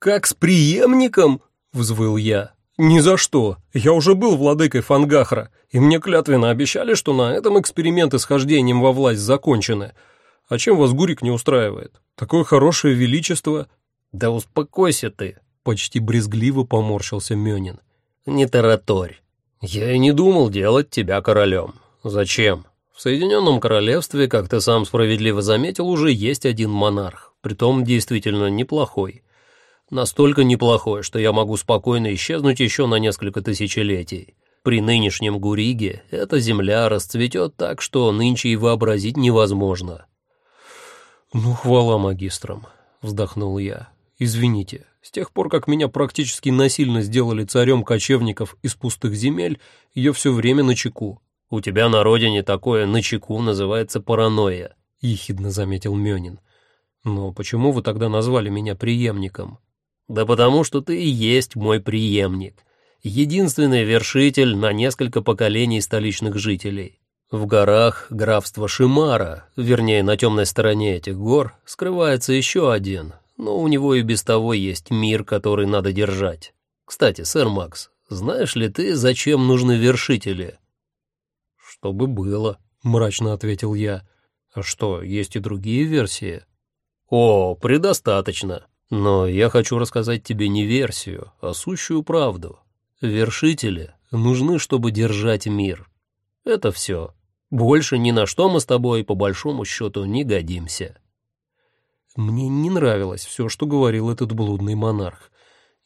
как с преемником?» — взвыл я. «Ни за что. Я уже был владыкой Фангахра, и мне клятвенно обещали, что на этом эксперименты с хождением во власть закончены. А чем вас Гурик не устраивает? Такое хорошее величество...» «Да успокойся ты», — почти брезгливо поморщился Мёнин. «Не тараторь. Я и не думал делать тебя королем. Зачем? В Соединенном Королевстве, как ты сам справедливо заметил, уже есть один монарх, притом действительно неплохой. Настолько неплохой, что я могу спокойно исчезнуть еще на несколько тысячелетий. При нынешнем Гуриге эта земля расцветет так, что нынче и вообразить невозможно. «Ну, хвала магистрам», — вздохнул я. «Извините, с тех пор, как меня практически насильно сделали царем кочевников из пустых земель, я все время на чеку». «У тебя на родине такое на чеку называется паранойя», — ехидно заметил Мёнин. «Но почему вы тогда назвали меня преемником?» Да потому что ты и есть мой преемник. Единственный вершитель на несколько поколений столичных жителей. В горах графства Шимара, вернее, на темной стороне этих гор, скрывается еще один, но у него и без того есть мир, который надо держать. Кстати, сэр Макс, знаешь ли ты, зачем нужны вершители? Чтобы было, мрачно ответил я. А что, есть и другие версии? О, предостаточно. Но я хочу рассказать тебе не версию, а сущую правду. Вершители нужны, чтобы держать мир. Это все. Больше ни на что мы с тобой, по большому счету, не годимся. Мне не нравилось все, что говорил этот блудный монарх.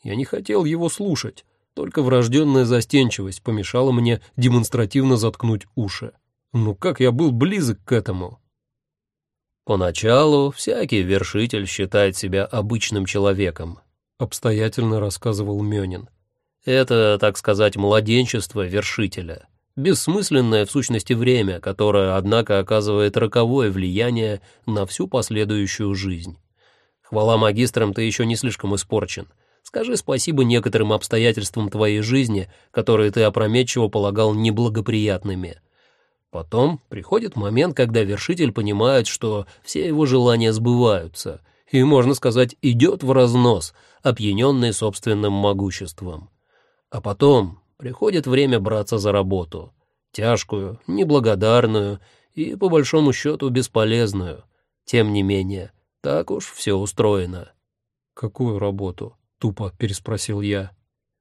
Я не хотел его слушать, только врожденная застенчивость помешала мне демонстративно заткнуть уши. Ну как я был близок к этому? Поначалу всякий вершитель считает себя обычным человеком, обстоятельно рассказывал Мёнин. Это, так сказать, младенчество вершителя, бессмысленное в сущности время, которое, однако, оказывает роковое влияние на всю последующую жизнь. Хвала магистрам, ты еще не слишком испорчен. Скажи спасибо некоторым обстоятельствам твоей жизни, которые ты опрометчиво полагал неблагоприятными. Потом приходит момент, когда вершитель понимает, что все его желания сбываются, и, можно сказать, идет в разнос, опьяненный собственным могуществом. А потом приходит время браться за работу, тяжкую, неблагодарную и, по большому счету, бесполезную. Тем не менее, так уж все устроено. «Какую работу?» — тупо переспросил я.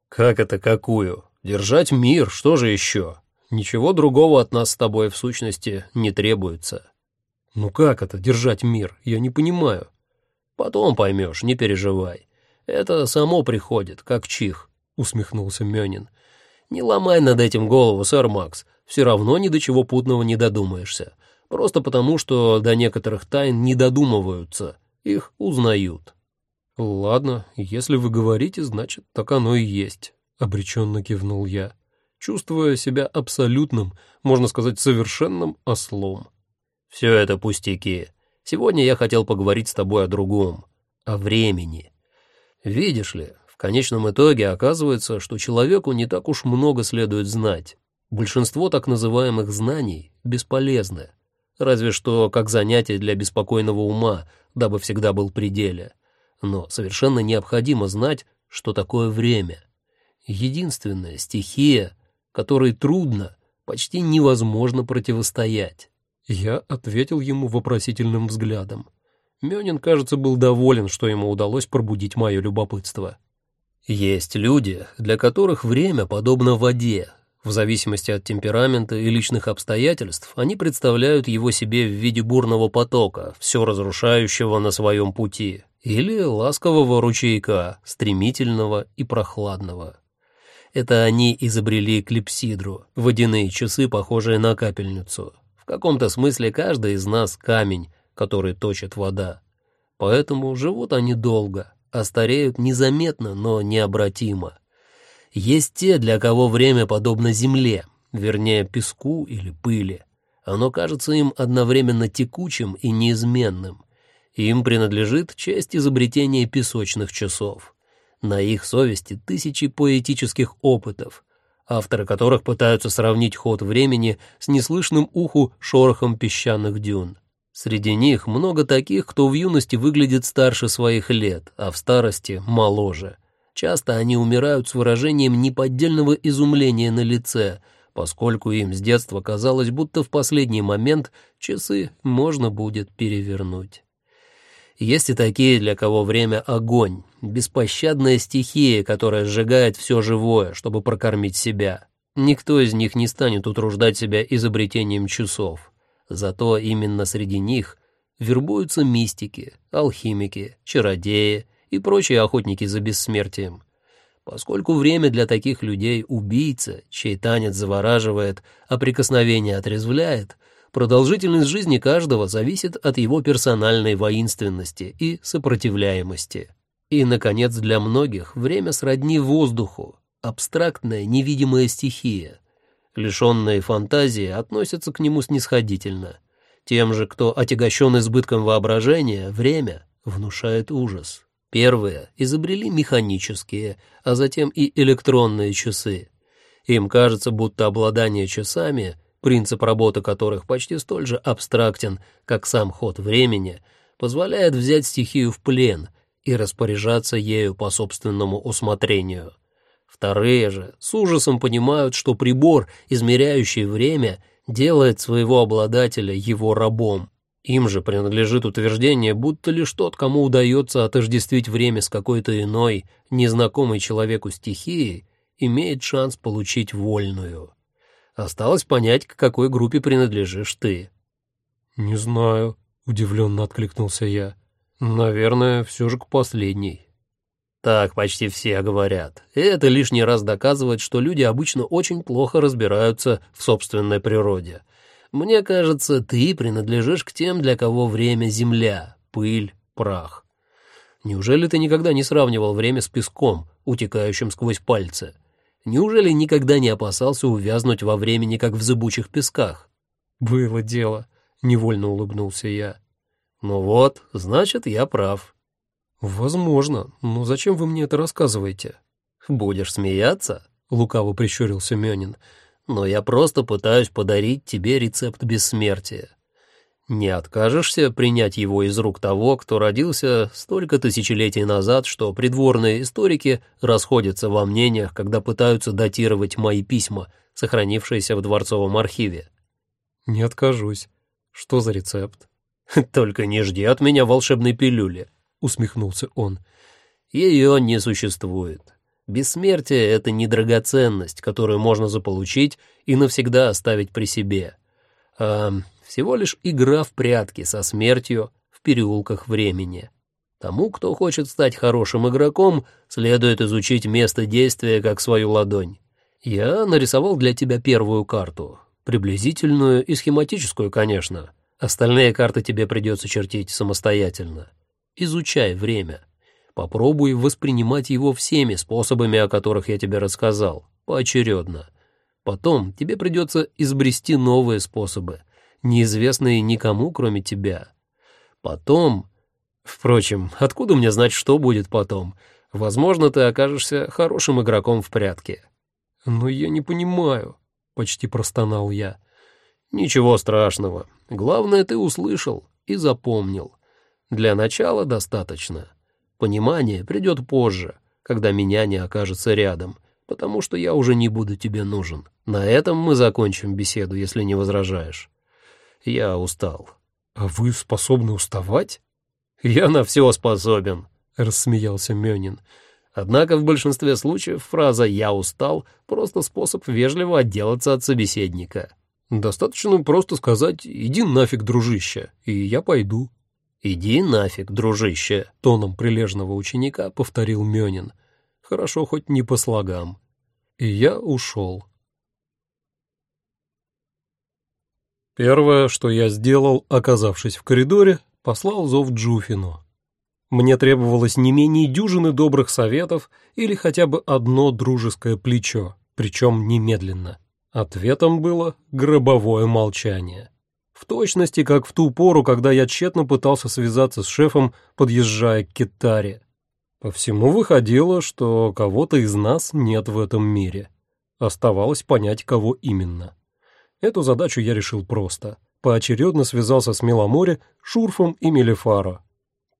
«Как это какую? Держать мир, что же еще?» Ничего другого от нас с тобой в сущности не требуется. Ну как это, держать мир? Я не понимаю. Потом поймешь, не переживай. Это само приходит, как чих, усмехнулся Мёнин. Не ломай над этим голову, сэр Макс. Все равно ни до чего путного не додумаешься. Просто потому, что до некоторых тайн не додумываются. Их узнают. Ладно, если вы говорите, значит, так оно и есть, обреченно кивнул я чувствуя себя абсолютным, можно сказать, совершенным ослом. «Все это пустяки. Сегодня я хотел поговорить с тобой о другом, о времени. Видишь ли, в конечном итоге оказывается, что человеку не так уж много следует знать. Большинство так называемых знаний бесполезны, разве что как занятие для беспокойного ума, дабы всегда был пределе. Но совершенно необходимо знать, что такое время. Единственная стихия — которой трудно, почти невозможно противостоять. Я ответил ему вопросительным взглядом. Мёнин, кажется, был доволен, что ему удалось пробудить мое любопытство. Есть люди, для которых время подобно воде. В зависимости от темперамента и личных обстоятельств они представляют его себе в виде бурного потока, все разрушающего на своем пути, или ласкового ручейка, стремительного и прохладного. Это они изобрели клипсидру, водяные часы, похожие на капельницу. В каком-то смысле каждый из нас камень, который точит вода. Поэтому живут они долго, а стареют незаметно, но необратимо. Есть те, для кого время подобно земле, вернее, песку или пыли. Оно кажется им одновременно текучим и неизменным. Им принадлежит честь изобретения песочных часов. На их совести тысячи поэтических опытов, авторы которых пытаются сравнить ход времени с неслышным уху шорохом песчаных дюн. Среди них много таких, кто в юности выглядит старше своих лет, а в старости — моложе. Часто они умирают с выражением неподдельного изумления на лице, поскольку им с детства казалось, будто в последний момент часы можно будет перевернуть. Есть и такие, для кого время — огонь, беспощадная стихия, которая сжигает все живое, чтобы прокормить себя. Никто из них не станет утруждать себя изобретением часов. Зато именно среди них вербуются мистики, алхимики, чародеи и прочие охотники за бессмертием. Поскольку время для таких людей — убийца, чей танец завораживает, а прикосновение отрезвляет, продолжительность жизни каждого зависит от его персональной воинственности и сопротивляемости. И, наконец, для многих время сродни воздуху, абстрактная невидимая стихия, Лишенные фантазии относятся к нему снисходительно. Тем же, кто отягощен избытком воображения, время внушает ужас. Первые изобрели механические, а затем и электронные часы. Им кажется, будто обладание часами, принцип работы которых почти столь же абстрактен, как сам ход времени, позволяет взять стихию в плен и распоряжаться ею по собственному усмотрению. Вторые же с ужасом понимают, что прибор, измеряющий время, делает своего обладателя его рабом. Им же принадлежит утверждение, будто лишь тот, кому удается отождествить время с какой-то иной, незнакомой человеку стихией, имеет шанс получить вольную. Осталось понять, к какой группе принадлежишь ты. «Не знаю», — удивленно откликнулся я. «Наверное, все же к последней». Так почти все говорят. И это лишний раз доказывает, что люди обычно очень плохо разбираются в собственной природе. Мне кажется, ты принадлежишь к тем, для кого время — земля, пыль, прах. Неужели ты никогда не сравнивал время с песком, утекающим сквозь пальцы? Неужели никогда не опасался увязнуть во времени, как в зыбучих песках? Было дело, — невольно улыбнулся я. Ну вот, значит, я прав. «Возможно, но зачем вы мне это рассказываете?» «Будешь смеяться?» — лукаво прищурился Мёнин. «Но я просто пытаюсь подарить тебе рецепт бессмертия. Не откажешься принять его из рук того, кто родился столько тысячелетий назад, что придворные историки расходятся во мнениях, когда пытаются датировать мои письма, сохранившиеся в дворцовом архиве?» «Не откажусь. Что за рецепт?» «Только не жди от меня волшебной пилюли усмехнулся он. Ее не существует. Бессмертие — это не драгоценность, которую можно заполучить и навсегда оставить при себе, а всего лишь игра в прятки со смертью в переулках времени. Тому, кто хочет стать хорошим игроком, следует изучить место действия как свою ладонь. Я нарисовал для тебя первую карту, приблизительную и схематическую, конечно. Остальные карты тебе придется чертить самостоятельно. Изучай время. Попробуй воспринимать его всеми способами, о которых я тебе рассказал, поочередно. Потом тебе придется изобрести новые способы, неизвестные никому, кроме тебя. Потом... Впрочем, откуда мне знать, что будет потом? Возможно, ты окажешься хорошим игроком в прятки. «Но я не понимаю», — почти простонал я. «Ничего страшного. Главное, ты услышал и запомнил. Для начала достаточно. Понимание придет позже, когда меня не окажется рядом, потому что я уже не буду тебе нужен. На этом мы закончим беседу, если не возражаешь. Я устал. А вы способны уставать? Я на все способен, рассмеялся Мёнин. Однако в большинстве случаев фраза «я устал» — просто способ вежливо отделаться от собеседника. Достаточно просто сказать «иди нафиг, дружище», и я пойду. «Иди нафиг, дружище», — тоном прилежного ученика повторил Мёнин. Хорошо хоть не по слогам. И я ушел. Первое, что я сделал, оказавшись в коридоре, послал зов Джуфину. Мне требовалось не менее дюжины добрых советов или хотя бы одно дружеское плечо, причем немедленно. Ответом было гробовое молчание в точности, как в ту пору, когда я тщетно пытался связаться с шефом, подъезжая к Китаре. По всему выходило, что кого-то из нас нет в этом мире. Оставалось понять, кого именно. Эту задачу я решил просто. поочередно связался с Меломоре, Шурфом и Мелефаро.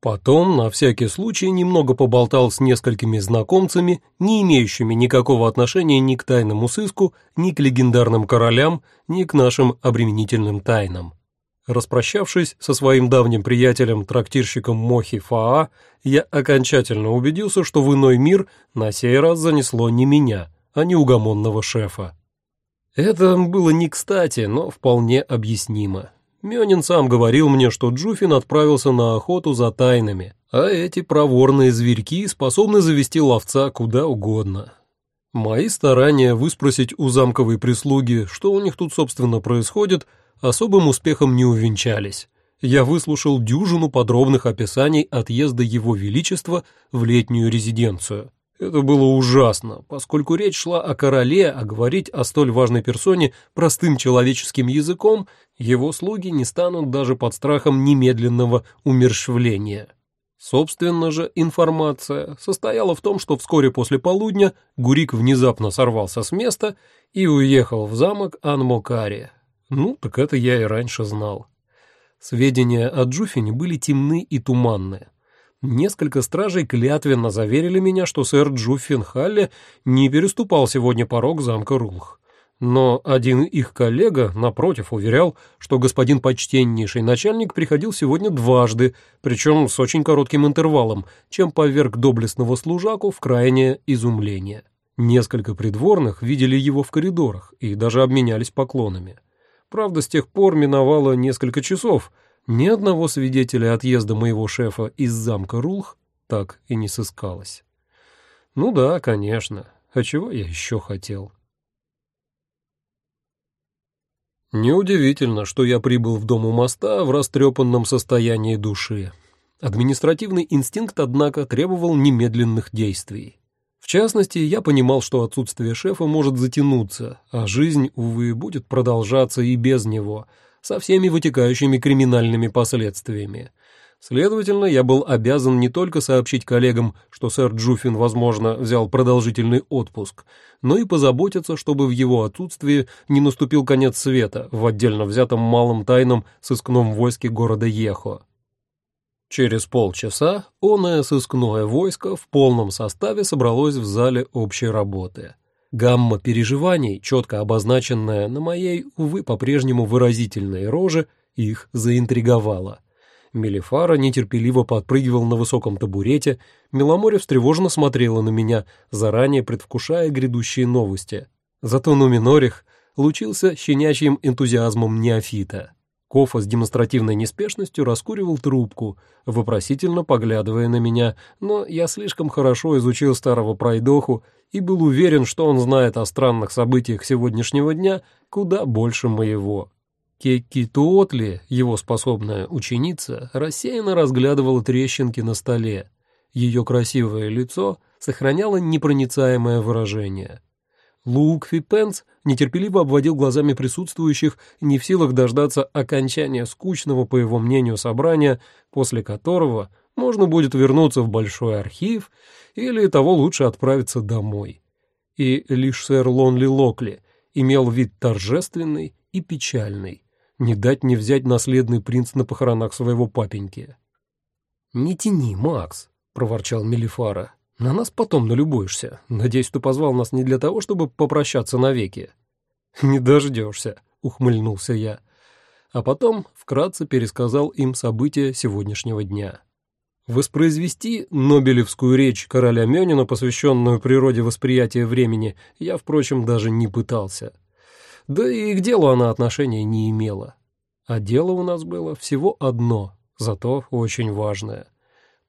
Потом, на всякий случай, немного поболтал с несколькими знакомцами, не имеющими никакого отношения ни к тайному сыску, ни к легендарным королям, ни к нашим обременительным тайнам. Распрощавшись со своим давним приятелем, трактирщиком Мохи Фаа, я окончательно убедился, что в иной мир на сей раз занесло не меня, а неугомонного шефа. Это было не кстати, но вполне объяснимо. Мёнин сам говорил мне, что Джуфин отправился на охоту за тайнами, а эти проворные зверьки способны завести ловца куда угодно. Мои старания выспросить у замковой прислуги, что у них тут, собственно, происходит, особым успехом не увенчались. Я выслушал дюжину подробных описаний отъезда Его Величества в летнюю резиденцию. Это было ужасно, поскольку речь шла о короле, а говорить о столь важной персоне простым человеческим языком его слуги не станут даже под страхом немедленного умерщвления. Собственно же, информация состояла в том, что вскоре после полудня Гурик внезапно сорвался с места и уехал в замок Анмокари. Ну, так это я и раньше знал. Сведения о Джуфине были темны и туманны. Несколько стражей клятвенно заверили меня, что сэр Джуффин Халли не переступал сегодня порог замка Рулх. Но один их коллега, напротив, уверял, что господин почтеннейший начальник приходил сегодня дважды, причем с очень коротким интервалом, чем поверг доблестного служаку в крайнее изумление. Несколько придворных видели его в коридорах и даже обменялись поклонами. Правда, с тех пор миновало несколько часов — ни одного свидетеля отъезда моего шефа из замка Рулх так и не сыскалось. Ну да, конечно. А чего я еще хотел? Неудивительно, что я прибыл в дом у моста в растрепанном состоянии души. Административный инстинкт, однако, требовал немедленных действий. В частности, я понимал, что отсутствие шефа может затянуться, а жизнь, увы, будет продолжаться и без него — со всеми вытекающими криминальными последствиями. Следовательно, я был обязан не только сообщить коллегам, что сэр Джуфин, возможно, взял продолжительный отпуск, но и позаботиться, чтобы в его отсутствии не наступил конец света в отдельно взятом малом тайном сыскном войске города Ехо. Через полчаса оное сыскное войско в полном составе собралось в зале общей работы. Гамма переживаний, четко обозначенная на моей, увы, по-прежнему выразительной роже, их заинтриговала. Мелифара нетерпеливо подпрыгивал на высоком табурете, Меломоре встревоженно смотрела на меня, заранее предвкушая грядущие новости. Зато Нуминорих лучился щенячьим энтузиазмом неофита. Кофа с демонстративной неспешностью раскуривал трубку, вопросительно поглядывая на меня, но я слишком хорошо изучил старого пройдоху и был уверен, что он знает о странных событиях сегодняшнего дня куда больше моего. Кекки Туотли, его способная ученица, рассеянно разглядывала трещинки на столе. Ее красивое лицо сохраняло непроницаемое выражение. Лук Фипенс нетерпеливо обводил глазами присутствующих, не в силах дождаться окончания скучного, по его мнению, собрания, после которого можно будет вернуться в большой архив или того лучше отправиться домой. И лишь сэр Лонли Локли имел вид торжественный и печальный, не дать не взять наследный принц на похоронах своего папеньки. «Не тяни, Макс», — проворчал Мелифара. На нас потом налюбуешься. Надеюсь, ты позвал нас не для того, чтобы попрощаться навеки». «Не дождешься», — ухмыльнулся я. А потом вкратце пересказал им события сегодняшнего дня. Воспроизвести Нобелевскую речь короля Мёнина, посвященную природе восприятия времени, я, впрочем, даже не пытался. Да и к делу она отношения не имела. А дело у нас было всего одно, зато очень важное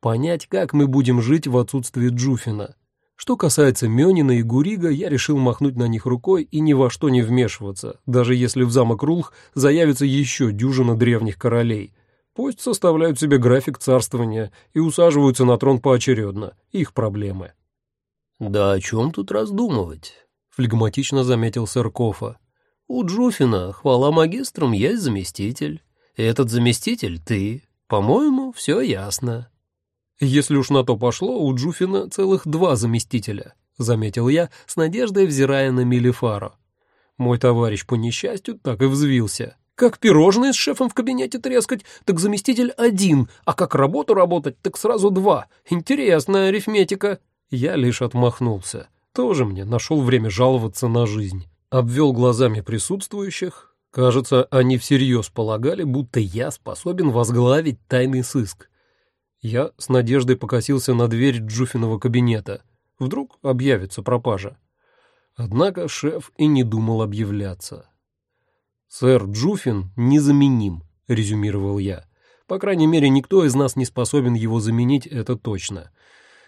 понять, как мы будем жить в отсутствии Джуфина. Что касается Мёнина и Гурига, я решил махнуть на них рукой и ни во что не вмешиваться, даже если в замок Рулх заявится еще дюжина древних королей. Пусть составляют себе график царствования и усаживаются на трон поочередно. Их проблемы. «Да о чем тут раздумывать?» — флегматично заметил Сыркофа. «У Джуфина, хвала магистрам, есть заместитель. Этот заместитель — ты. По-моему, все ясно». «Если уж на то пошло, у Джуфина целых два заместителя», — заметил я, с надеждой взирая на Мелифаро. Мой товарищ по несчастью так и взвился. Как пирожные с шефом в кабинете трескать, так заместитель один, а как работу работать, так сразу два. Интересная арифметика. Я лишь отмахнулся. Тоже мне нашел время жаловаться на жизнь. Обвел глазами присутствующих. Кажется, они всерьез полагали, будто я способен возглавить тайный сыск. Я с надеждой покосился на дверь Джуфиного кабинета. Вдруг объявится пропажа. Однако шеф и не думал объявляться. «Сэр Джуфин незаменим», — резюмировал я. «По крайней мере, никто из нас не способен его заменить, это точно.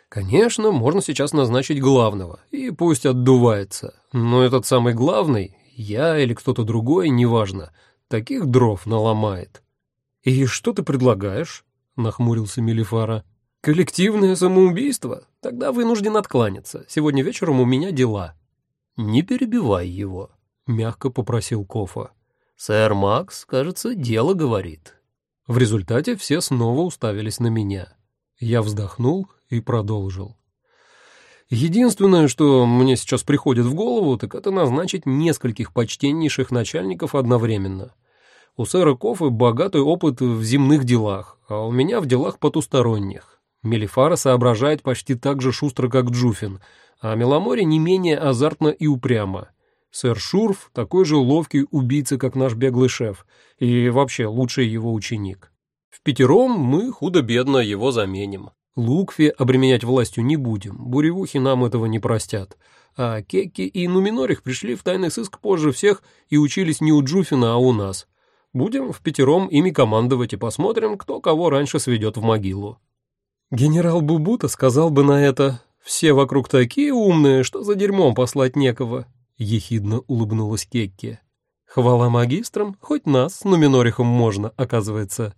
Конечно, можно сейчас назначить главного, и пусть отдувается. Но этот самый главный, я или кто-то другой, неважно, таких дров наломает». «И что ты предлагаешь?» — нахмурился Мелифара. «Коллективное самоубийство? Тогда вынужден откланяться. Сегодня вечером у меня дела». «Не перебивай его», — мягко попросил Кофа. «Сэр Макс, кажется, дело говорит». В результате все снова уставились на меня. Я вздохнул и продолжил. Единственное, что мне сейчас приходит в голову, так это назначить нескольких почтеннейших начальников одновременно. У сэра Кофы богатый опыт в земных делах, а у меня в делах потусторонних. Мелифара соображает почти так же шустро, как Джуфин, а Меломори не менее азартно и упрямо. Сэр Шурф такой же ловкий убийца, как наш беглый шеф, и вообще лучший его ученик. В пятером мы худо-бедно его заменим. Лукви обременять властью не будем, буревухи нам этого не простят. А Кекки и Нуминорих пришли в тайный сыск позже всех и учились не у Джуфина, а у нас. Будем в пятером ими командовать и посмотрим, кто кого раньше сведет в могилу. Генерал Бубута сказал бы на это, все вокруг такие умные, что за дерьмом послать некого. — ехидно улыбнулась Кекке. «Хвала магистрам, хоть нас с Нуминорихом можно, оказывается.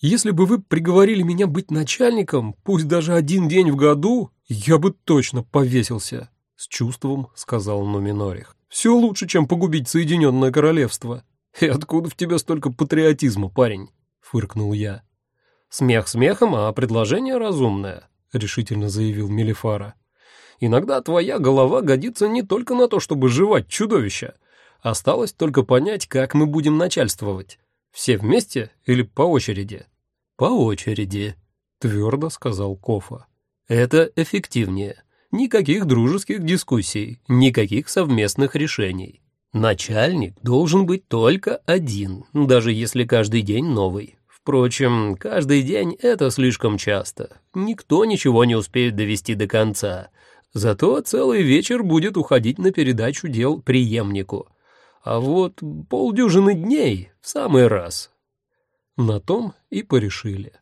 Если бы вы приговорили меня быть начальником, пусть даже один день в году, я бы точно повесился», — с чувством сказал Нуминорих. «Все лучше, чем погубить Соединенное Королевство». «И откуда в тебе столько патриотизма, парень?» — фыркнул я. «Смех смехом, а предложение разумное», — решительно заявил Мелифара. Иногда твоя голова годится не только на то, чтобы жевать чудовища. Осталось только понять, как мы будем начальствовать. Все вместе или по очереди? По очереди, твердо сказал Кофа. Это эффективнее. Никаких дружеских дискуссий, никаких совместных решений. Начальник должен быть только один, даже если каждый день новый. Впрочем, каждый день это слишком часто. Никто ничего не успеет довести до конца. Зато целый вечер будет уходить на передачу дел преемнику. А вот полдюжины дней в самый раз. На том и порешили.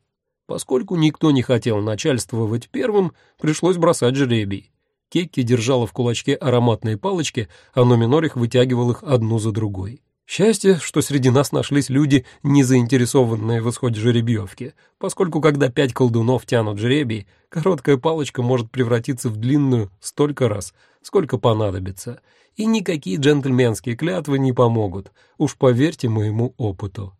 Поскольку никто не хотел начальствовать первым, пришлось бросать жребий. Кекки держала в кулачке ароматные палочки, а Номинорих вытягивал их одну за другой. Счастье, что среди нас нашлись люди, не заинтересованные в исходе жеребьевки, поскольку когда пять колдунов тянут жребий, короткая палочка может превратиться в длинную столько раз, сколько понадобится, и никакие джентльменские клятвы не помогут, уж поверьте моему опыту.